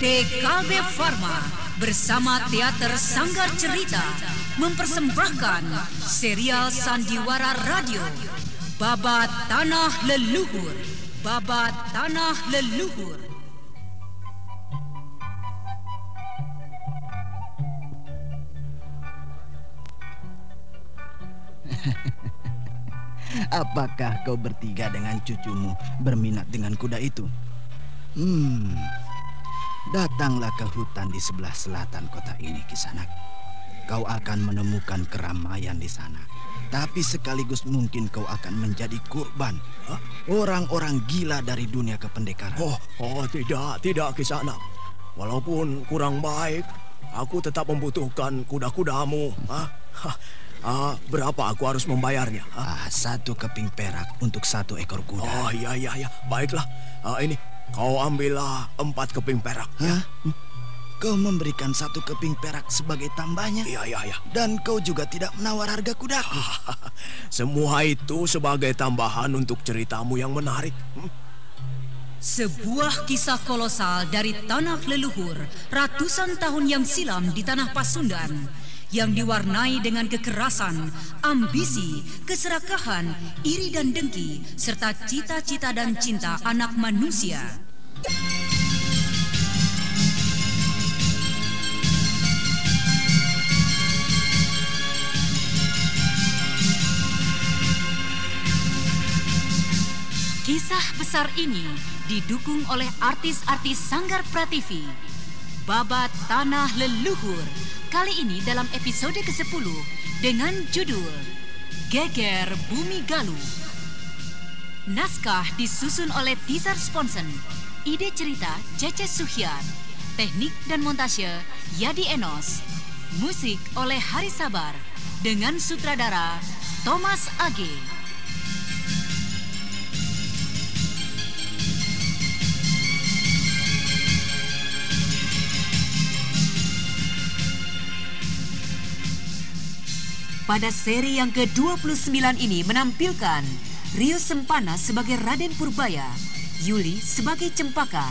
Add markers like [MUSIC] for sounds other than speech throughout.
PT KB Pharma bersama Teater Sanggar Cerita mempersembahkan serial Sandiwara Radio Babat Tanah Leluhur. Babat Tanah Leluhur. [LAUGHS] Apakah kau bertiga dengan cucumu berminat dengan kuda itu? Hmm, datanglah ke hutan di sebelah selatan kota ini, Kisanak. Kau akan menemukan keramaian di sana. Tapi sekaligus mungkin kau akan menjadi kurban orang-orang gila dari dunia kependekaran. Oh, oh tidak, tidak Kisanak. Walaupun kurang baik, aku tetap membutuhkan kuda-kudamu. Ah, ah, berapa aku harus membayarnya? Ah, satu keping perak untuk satu ekor kuda. Oh iya iya iya, baiklah. Ah, ini kau ambillah empat keping perak. Ya. Hah? Kau memberikan satu keping perak sebagai tambahnya? Iya iya iya. Dan kau juga tidak menawar harga kudaku. [LAUGHS] Semua itu sebagai tambahan untuk ceritamu yang menarik. Hmm? Sebuah kisah kolosal dari tanah leluhur ratusan tahun yang silam di tanah Pasundan yang diwarnai dengan kekerasan, ambisi, keserakahan, iri dan dengki, serta cita-cita dan cinta anak manusia. Kisah besar ini didukung oleh artis-artis Sanggar Prativi. Babat Tanah Leluhur kali ini dalam episode ke-10 dengan judul Geger Bumi Galuh. Naskah disusun oleh Tizar Sponsen. Ide cerita Cece Suhyar. Teknik dan montase Yadi Enos. Musik oleh Hari Sabar dengan sutradara Thomas Age. Pada seri yang ke-29 ini menampilkan Rio Sempana sebagai Raden Purbaya, Yuli sebagai Cempaka,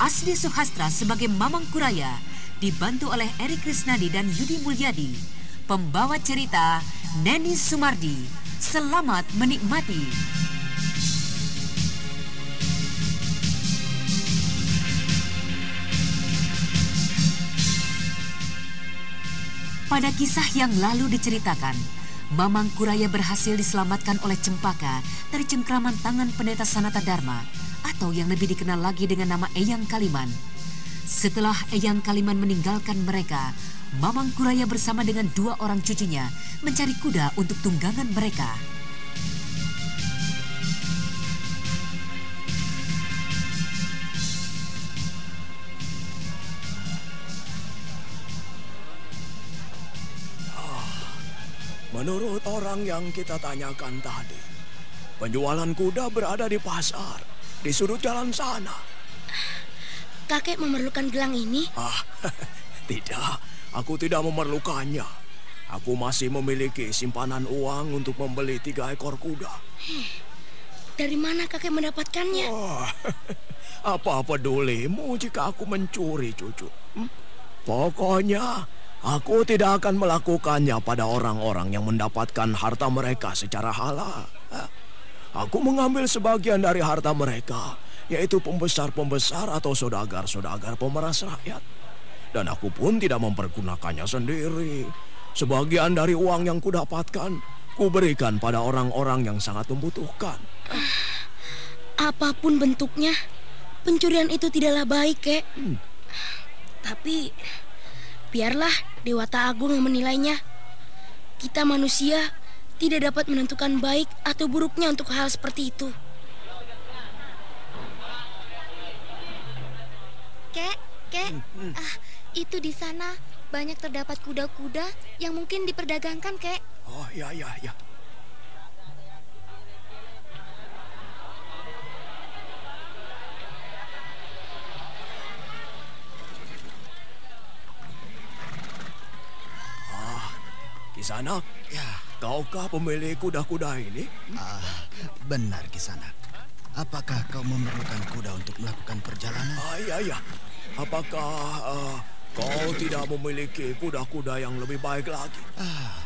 Asdi Suhastra sebagai Mamang Kuraya, dibantu oleh Eri Krisnadi dan Yudi Mulyadi. Pembawa cerita Neni Sumardi. Selamat menikmati. Pada kisah yang lalu diceritakan, Mamang Kuraya berhasil diselamatkan oleh Cempaka dari cengkraman tangan pendeta Sanata Dharma atau yang lebih dikenal lagi dengan nama Eyang Kaliman. Setelah Eyang Kaliman meninggalkan mereka, Mamang Kuraya bersama dengan dua orang cucunya mencari kuda untuk tunggangan mereka. Menurut orang yang kita tanyakan tadi, penjualan kuda berada di pasar, di sudut jalan sana. Kakek memerlukan gelang ini? Ah, [LAUGHS] tidak, aku tidak memerlukannya. Aku masih memiliki simpanan uang untuk membeli tiga ekor kuda. Dari mana kakek mendapatkannya? Wah, [LAUGHS] apa pedulimu jika aku mencuri, cucu? Hmm? Pokoknya, aku tidak akan melakukannya pada orang-orang yang mendapatkan harta mereka secara halal. Aku mengambil sebagian dari harta mereka, yaitu pembesar-pembesar atau saudagar-saudagar pemeras rakyat. Dan aku pun tidak mempergunakannya sendiri. Sebagian dari uang yang kudapatkan, kuberikan pada orang-orang yang sangat membutuhkan. Apa pun bentuknya, pencurian itu tidaklah baik, kek. Hmm. Tapi biarlah Dewata Agung yang menilainya. Kita manusia tidak dapat menentukan baik atau buruknya untuk hal seperti itu. Kek, kek, ah, itu di sana banyak terdapat kuda-kuda yang mungkin diperdagangkan, kek. Oh, ya, ya, ya. Kisanak, Ya, kaukah pemilik kuda-kuda ini? ah, benar Kisanak. Apakah kau memerlukan kuda untuk melakukan perjalanan? Ah, iya, iya. apakah uh, kau tidak memiliki kuda-kuda yang lebih baik lagi? Ah,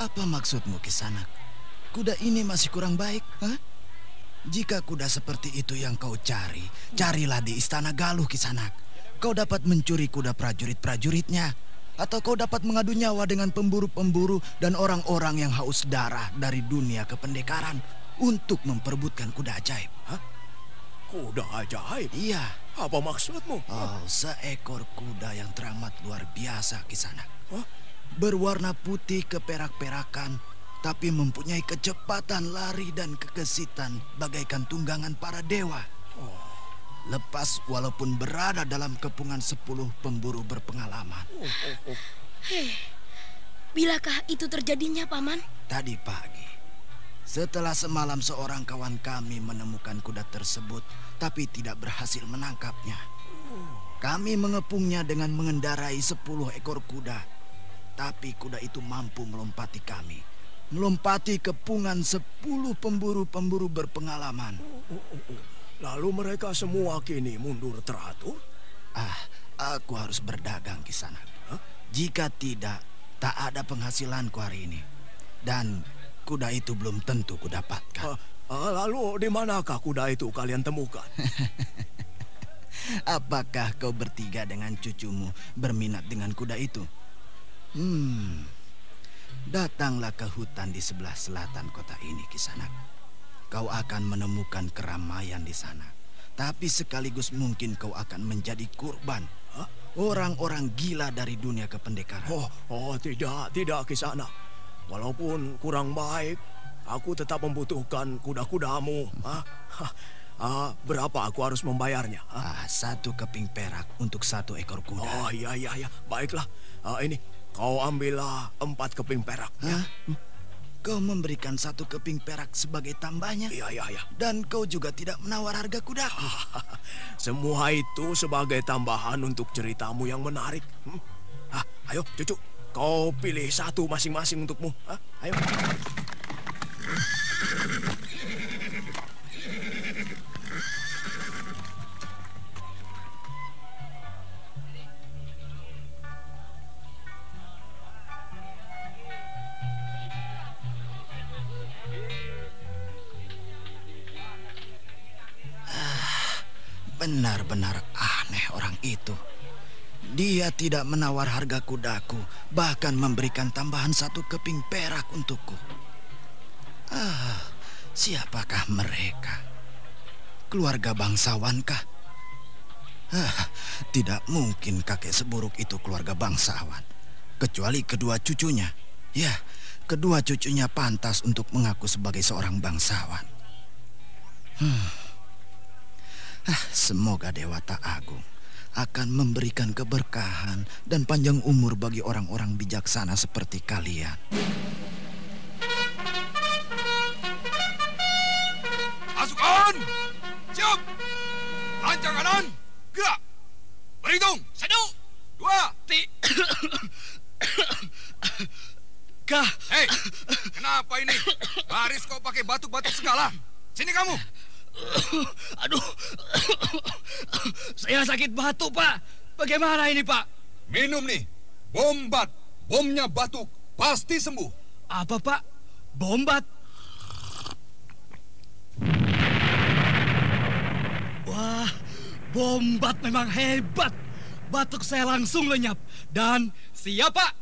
apa maksudmu Kisanak? Kuda ini masih kurang baik, huh? Jika kuda seperti itu yang kau cari, carilah di istana Galuh Kisanak. Kau dapat mencuri kuda prajurit-prajuritnya, atau kau dapat mengadu nyawa dengan pemburu-pemburu dan orang-orang yang haus darah dari dunia kependekaran untuk memperebutkan kuda ajaib. Hah? Kuda ajaib? Iya. Apa maksudmu? Oh, seekor kuda yang teramat luar biasa Kisanak. Huh? Berwarna putih keperak-perakan tapi mempunyai kecepatan lari dan kegesitan bagaikan tunggangan para dewa. Lepas walaupun berada dalam kepungan sepuluh pemburu berpengalaman. Oh, oh, oh. Hei, bilakah itu terjadinya, Paman? Tadi pagi. Setelah semalam seorang kawan kami menemukan kuda tersebut, tapi tidak berhasil menangkapnya. Kami mengepungnya dengan mengendarai sepuluh ekor kuda, tapi kuda itu mampu melompati kami melompati kepungan sepuluh pemburu-pemburu berpengalaman. Lalu mereka semua kini mundur teratur? Ah, aku harus berdagang di sana. Huh? Jika tidak, tak ada penghasilanku hari ini. Dan kuda itu belum tentu kudapatkan. Uh, uh, lalu di manakah kuda itu kalian temukan? [LAUGHS] Apakah kau bertiga dengan cucumu berminat dengan kuda itu? Hmm, Datanglah ke hutan di sebelah selatan kota ini, Kisanak. Kau akan menemukan keramaian di sana. Tapi sekaligus mungkin kau akan menjadi kurban. Orang-orang gila dari dunia kependekaran. Oh, oh tidak, tidak Kisanak. Walaupun kurang baik, aku tetap membutuhkan kuda-kudamu. Ah, ah, berapa aku harus membayarnya? Ah, satu keping perak untuk satu ekor kuda. Oh iya iya iya, baiklah. Ah, ini Kau ambillah empat keping perak. Ya. Kau memberikan satu keping perak sebagai tambahnya. Iya, iya, iya. Dan kau juga tidak menawar harga kuda. [LAUGHS] Semua itu sebagai tambahan untuk ceritamu yang menarik. Hmm? Ah, ayo, cucu. Kau pilih satu masing-masing untukmu. Ah, ayo. Benar-benar aneh orang itu. Dia tidak menawar harga kudaku, bahkan memberikan tambahan satu keping perak untukku. Ah, siapakah mereka? Keluarga bangsawankah? Ah, tidak mungkin kakek seburuk itu keluarga bangsawan. Kecuali kedua cucunya. Ya, kedua cucunya pantas untuk mengaku sebagai seorang bangsawan. Hmm. Ah, semoga Dewata Agung akan memberikan keberkahan dan panjang umur bagi orang-orang bijaksana seperti kalian. Pasukan! Siap! Lancang kanan! Gerak! Berhitung! Satu! Dua! Tiga! Kah! Hei! Kenapa ini? Baris kau pakai batuk-batuk segala? Sini kamu! [COUGHS] Aduh, [COUGHS] saya sakit batuk, Pak. Bagaimana ini, Pak? Minum nih, bombat. Bomnya batuk, pasti sembuh. Apa, Pak? Bombat? Wah, bombat memang hebat. Batuk saya langsung lenyap. Dan siap, Pak.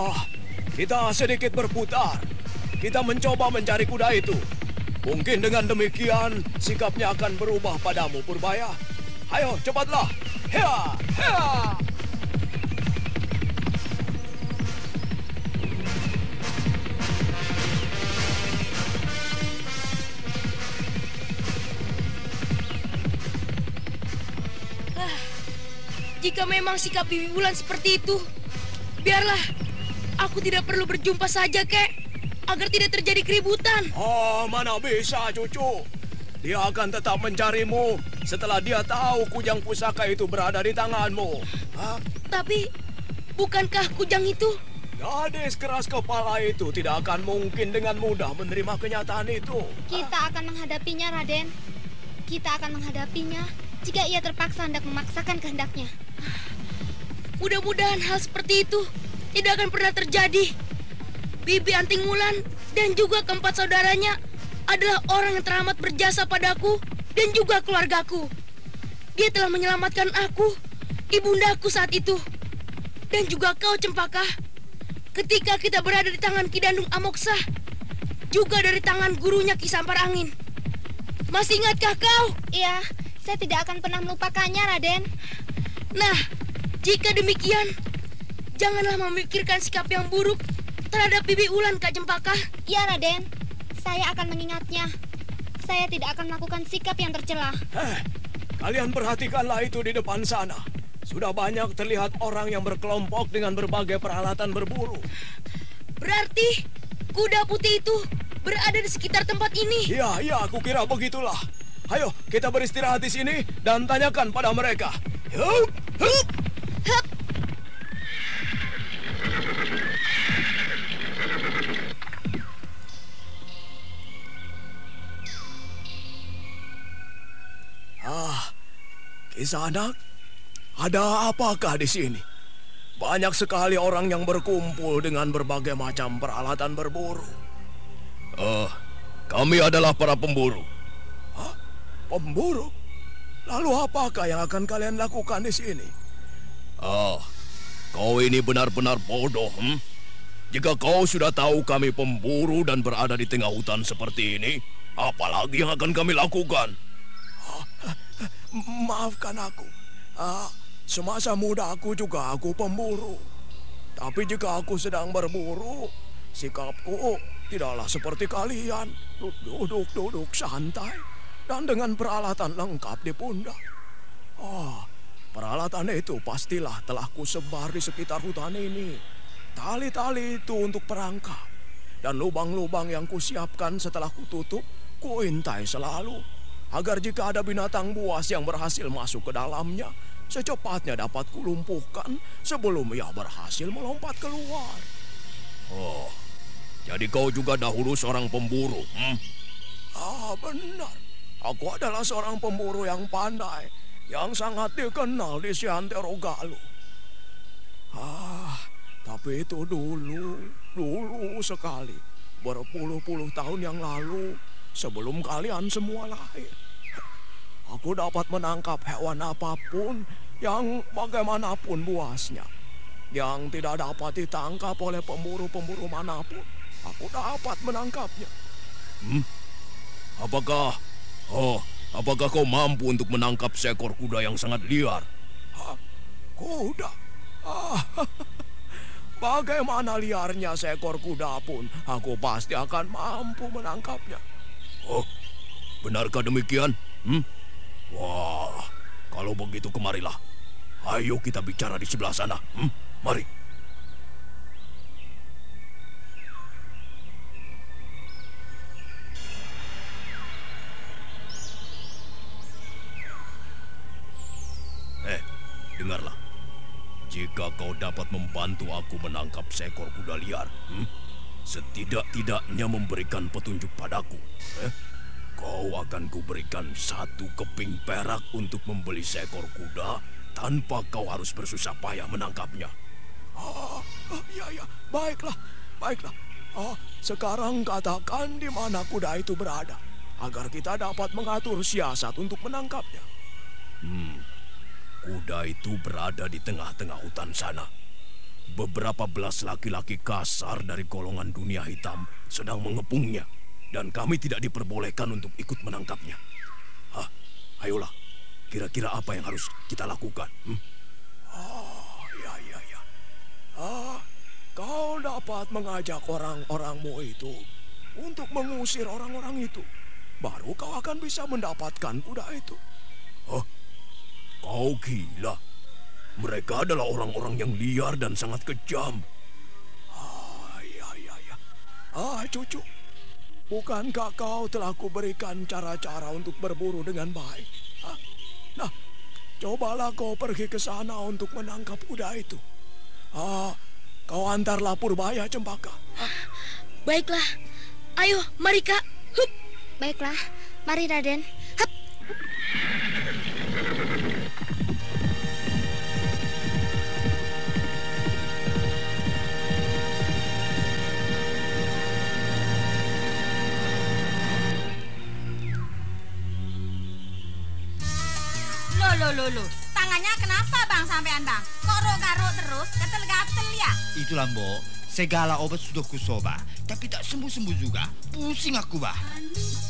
Ah, kita sedikit berputar. Kita mencoba mencari kuda itu. Mungkin dengan demikian sikapnya akan berubah padamu, Purbaya. Ayo, cepatlah. Hea, hea. Jika memang sikap Bibi Bulan seperti itu, biarlah aku tidak perlu berjumpa saja, kek, agar tidak terjadi keributan. Oh, mana bisa, cucu. Dia akan tetap mencarimu setelah dia tahu kujang pusaka itu berada di tanganmu. Hah? Tapi, bukankah kujang itu? Gadis keras kepala itu tidak akan mungkin dengan mudah menerima kenyataan itu. Kita akan menghadapinya, Raden. Kita akan menghadapinya jika ia terpaksa hendak memaksakan kehendaknya. Mudah-mudahan hal seperti itu tidak akan pernah terjadi. Bibi Anting Wulan dan juga keempat saudaranya adalah orang yang teramat berjasa padaku dan juga keluargaku. Dia telah menyelamatkan aku, ibundaku saat itu. Dan juga kau, Cempaka. Ketika kita berada di tangan Kidandung Amoksa, juga dari tangan gurunya Kisampar Angin. Masih ingatkah kau? Iya, saya tidak akan pernah melupakannya, Raden. Nah, jika demikian, janganlah memikirkan sikap yang buruk terhadap Bibi Ulan, Kak Cempaka. Iya, Raden. Saya akan mengingatnya. Saya tidak akan melakukan sikap yang tercela. Eh, kalian perhatikanlah itu di depan sana. Sudah banyak terlihat orang yang berkelompok dengan berbagai peralatan berburu. Berarti kuda putih itu berada di sekitar tempat ini. Iya, iya, aku kira begitulah. Ayo, kita beristirahat di sini dan tanyakan pada mereka. Yup, hup. Hup! Ah, Kisanak, ada apakah di sini? Banyak sekali orang yang berkumpul dengan berbagai macam peralatan berburu. Eh, kami adalah para pemburu. Hah? Pemburu? Lalu apakah yang akan kalian lakukan di sini? Ah, kau ini benar-benar bodoh, hmm? Jika kau sudah tahu kami pemburu dan berada di tengah hutan seperti ini, apalagi yang akan kami lakukan? Maafkan aku. Ah, semasa muda aku juga aku pemburu. Tapi jika aku sedang berburu, sikapku tidaklah seperti kalian. Duduk-duduk santai dan dengan peralatan lengkap di pundak. Oh, peralatan itu pastilah telah kusebar di sekitar hutan ini. Tali-tali itu untuk perangkap. Dan lubang-lubang yang kusiapkan setelah kututup, kuintai selalu. Agar jika ada binatang buas yang berhasil masuk ke dalamnya, secepatnya dapat kulumpuhkan sebelum ia berhasil melompat keluar. Oh, jadi kau juga dahulu seorang pemburu, hmm? Ah, benar. Aku adalah seorang pemburu yang pandai, yang sangat dikenal di Siantero Galuh. Ah, tapi itu dulu, dulu sekali. Berpuluh-puluh tahun yang lalu, sebelum kalian semua lahir. Aku dapat menangkap hewan apa pun yang bagaimanapun buasnya. Yang tidak dapat ditangkap oleh pemburu-pemburu mana pun. Aku dapat menangkapnya. Hmm? Apakah... Oh, apakah kau mampu untuk menangkap seekor kuda yang sangat liar? Hah? Kuda? Ah, [LAUGHS] bagaimana liarnya seekor kuda pun, aku pasti akan mampu menangkapnya. Oh, benarkah demikian? Hmm? Wah, kalau begitu kemarilah. Ayo kita bicara di sebelah sana. Hmm? Mari. Eh, dengarlah. Jika kau dapat membantu aku menangkap seekor kuda liar, hmm? Setidak-tidaknya memberikan petunjuk padaku, eh? kau akan kuberikan satu keping perak untuk membeli seekor kuda tanpa kau harus bersusah payah menangkapnya. Ah, ah, ya, ya, baiklah, baiklah. Ah, sekarang katakan di mana kuda itu berada, agar kita dapat mengatur siasat untuk menangkapnya. Hmm, kuda itu berada di tengah-tengah hutan sana. Beberapa belas laki-laki kasar dari golongan dunia hitam sedang mengepungnya. dan kami tidak diperbolehkan untuk ikut menangkapnya. Hah, ayolah, kira-kira apa yang harus kita lakukan? Hmm? Ah, ya, ya, ya. Ah, kau dapat mengajak orang-orangmu itu untuk mengusir orang-orang itu. Baru kau akan bisa mendapatkan kuda itu. Hah? Kau gila. Mereka adalah orang-orang yang liar dan sangat kejam. Ah, ya, ya, ya. Ah, cucu. Bukankah kau telah kuberikan cara-cara untuk berburu dengan baik? Hah? Nah, cobalah kau pergi ke sana untuk menangkap kuda itu. Ah, kau antarlah Purbaya Cempaka. Ah. Baiklah. Ayo, mari Kak. Hup. Baiklah, mari Raden. Loh, loh. Tangannya kenapa bang sampean bang? Kok garuk terus, gatel-gatel ya? Itulah mbok, segala obat sudah kusoba, tapi tak sembuh-sembuh juga. Pusing aku bah. Oleskan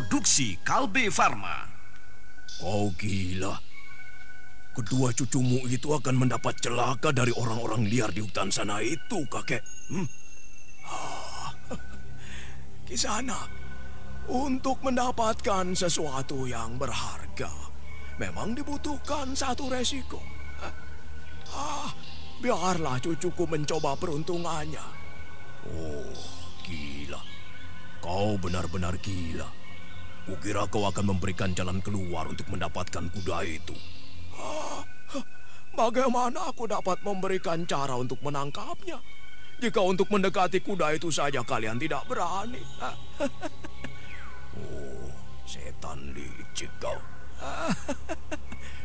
Produksi Kalbe Farma. Kau gila. Kedua cucumu itu akan mendapat celaka dari orang-orang liar di hutan sana itu, kakek. Hmm? [LAUGHS] Kisana, untuk mendapatkan sesuatu yang berharga, memang dibutuhkan satu resiko. Ah, biarlah cucuku mencoba peruntungannya. Oh, gila. Kau benar-benar gila. Kukira kau akan memberikan jalan keluar untuk mendapatkan kuda itu. Bagaimana aku dapat memberikan cara untuk menangkapnya? Jika untuk mendekati kuda itu saja kalian tidak berani. Oh, setan licik kau.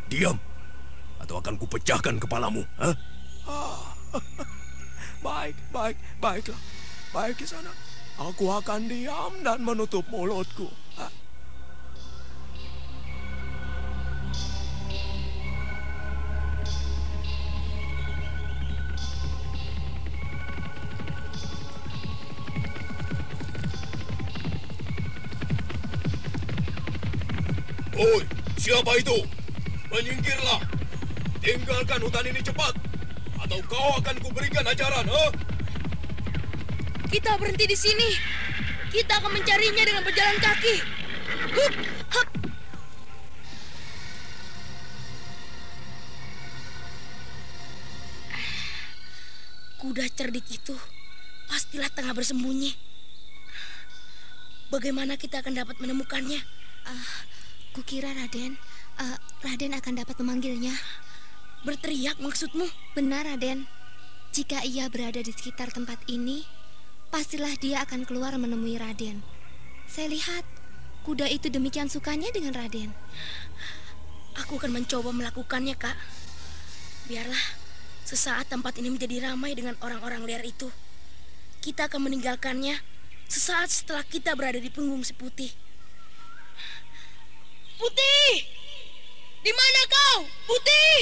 Diam, atau akan kupecahkan kepalamu. Ah, baik, baik, baiklah. Baik di sana. Aku akan diam dan menutup mulutku. Siapa itu? Menyingkirlah. Tinggalkan hutan ini cepat. Atau kau akan kuberikan ajaran, ha? Kita berhenti di sini. Kita akan mencarinya dengan berjalan kaki. Hup, hup. Kuda cerdik itu pastilah tengah bersembunyi. Bagaimana kita akan dapat menemukannya? Ah, kukira Raden, eh, Raden akan dapat memanggilnya. Berteriak maksudmu? Benar, Raden. Jika ia berada di sekitar tempat ini, pastilah dia akan keluar menemui Raden. Saya lihat kuda itu demikian sukanya dengan Raden. Aku akan mencoba melakukannya, Kak. Biarlah sesaat tempat ini menjadi ramai dengan orang-orang liar itu. Kita akan meninggalkannya sesaat setelah kita berada di punggung si Putih. Putih! Di mana kau? Putih!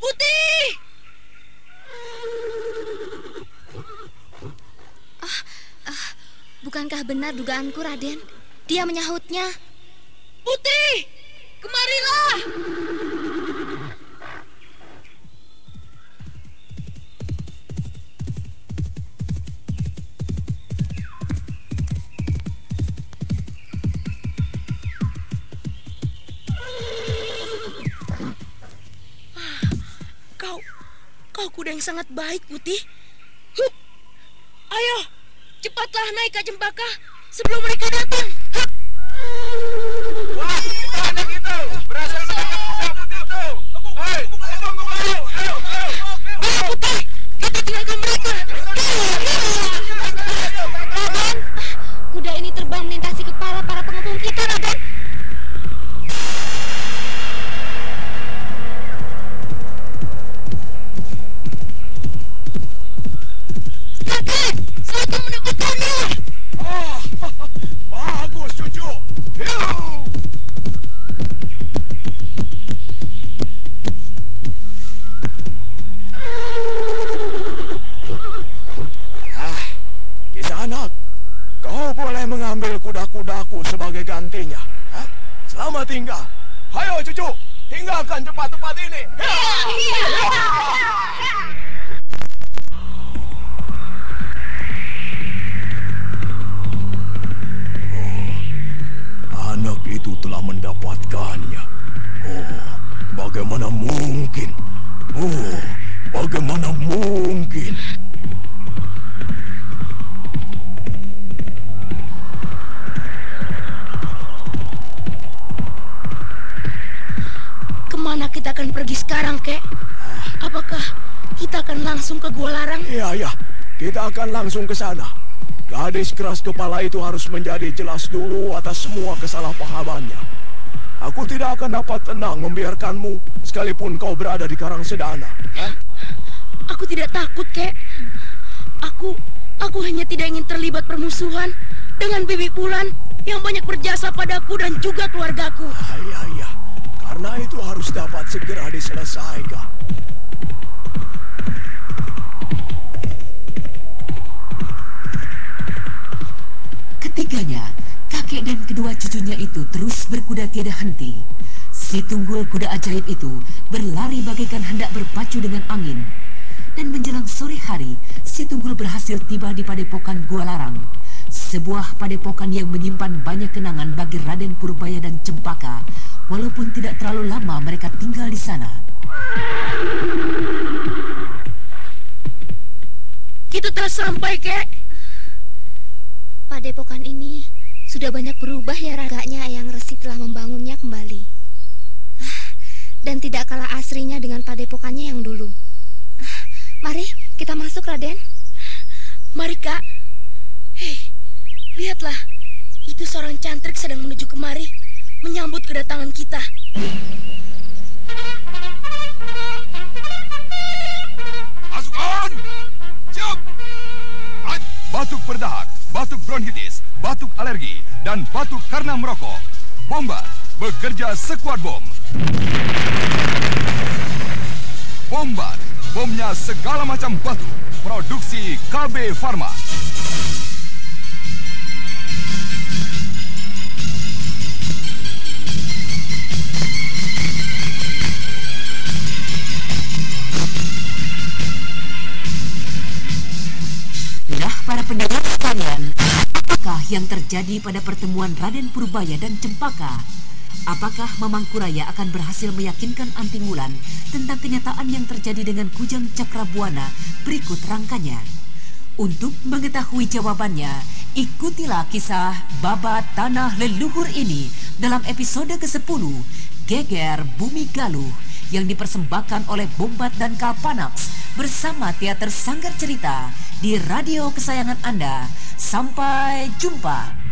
Putih! Bukankah benar dugaanku, Raden? Dia menyahutnya. Putih! Kemarilah! Kuda yang sangat baik, Putih. Hup. Ayo, cepatlah naik ke Cempaka sebelum mereka datang. Hup. Wah, itu anak itu. Berhasil menangkap kuda putih itu. Hei, tunggu, ayo, ayo, ayo. Ayo, Putih. Kita tinggalkan mereka. Kuda ini terbang melintasi itu telah mendapatkannya. Oh, bagaimana mungkin? Oh, bagaimana mungkin? Ke mana kita akan pergi sekarang, kek? Apakah kita akan langsung ke Gua Larang? Iya, ya. Kita akan langsung ke sana. Gadis keras kepala itu harus menjadi jelas dulu atas semua kesalahpahamannya. Aku tidak akan dapat tenang membiarkanmu sekalipun kau berada di Karang Sedana. Hah? Aku tidak takut, kek. Aku, aku hanya tidak ingin terlibat permusuhan dengan Bibi Bulan yang banyak berjasa padaku dan juga keluargaku. Ah, Iya, iya. Karena itu harus dapat segera diselesaikan. Ketiganya, kakek dan kedua cucunya itu terus berkuda tiada henti. Si tunggul kuda ajaib itu berlari bagaikan hendak berpacu dengan angin. Dan menjelang sore hari, si tunggul berhasil tiba di padepokan Gua Larang. Sebuah padepokan yang menyimpan banyak kenangan bagi Raden Purbaya dan Cempaka, walaupun tidak terlalu lama mereka tinggal di sana. Kita telah sampai, kek. Padepokan ini sudah banyak berubah ya raganya yang Resi telah membangunnya kembali. Ah, Dan tidak kalah asrinya dengan padepokannya yang dulu. Ah, Mari kita masuk Raden. Mari, Kak. Hei, lihatlah. Itu seorang cantrik sedang menuju kemari menyambut kedatangan kita. Pasukan! Siap! Batuk berdahak, batuk bronkitis, batuk alergi, dan batuk karena merokok. Bombar bekerja sekuat bom. Bombar, bomnya segala macam batuk. Produksi KB Pharma. Yang terjadi pada pertemuan Raden Purbaya dan Cempaka? Apakah Mamang Kuraya akan berhasil meyakinkan Anting Wulan tentang kenyataan yang terjadi dengan Kujang Cakrabuana berikut rangkanya? Untuk mengetahui jawabannya, ikutilah kisah Babat Tanah Leluhur ini dalam episode ke-10, Geger Bumi Galuh, yang dipersembahkan oleh Bombat dan Kalpanax bersama Teater Sanggar Cerita di radio kesayangan Anda. Sampai jumpa.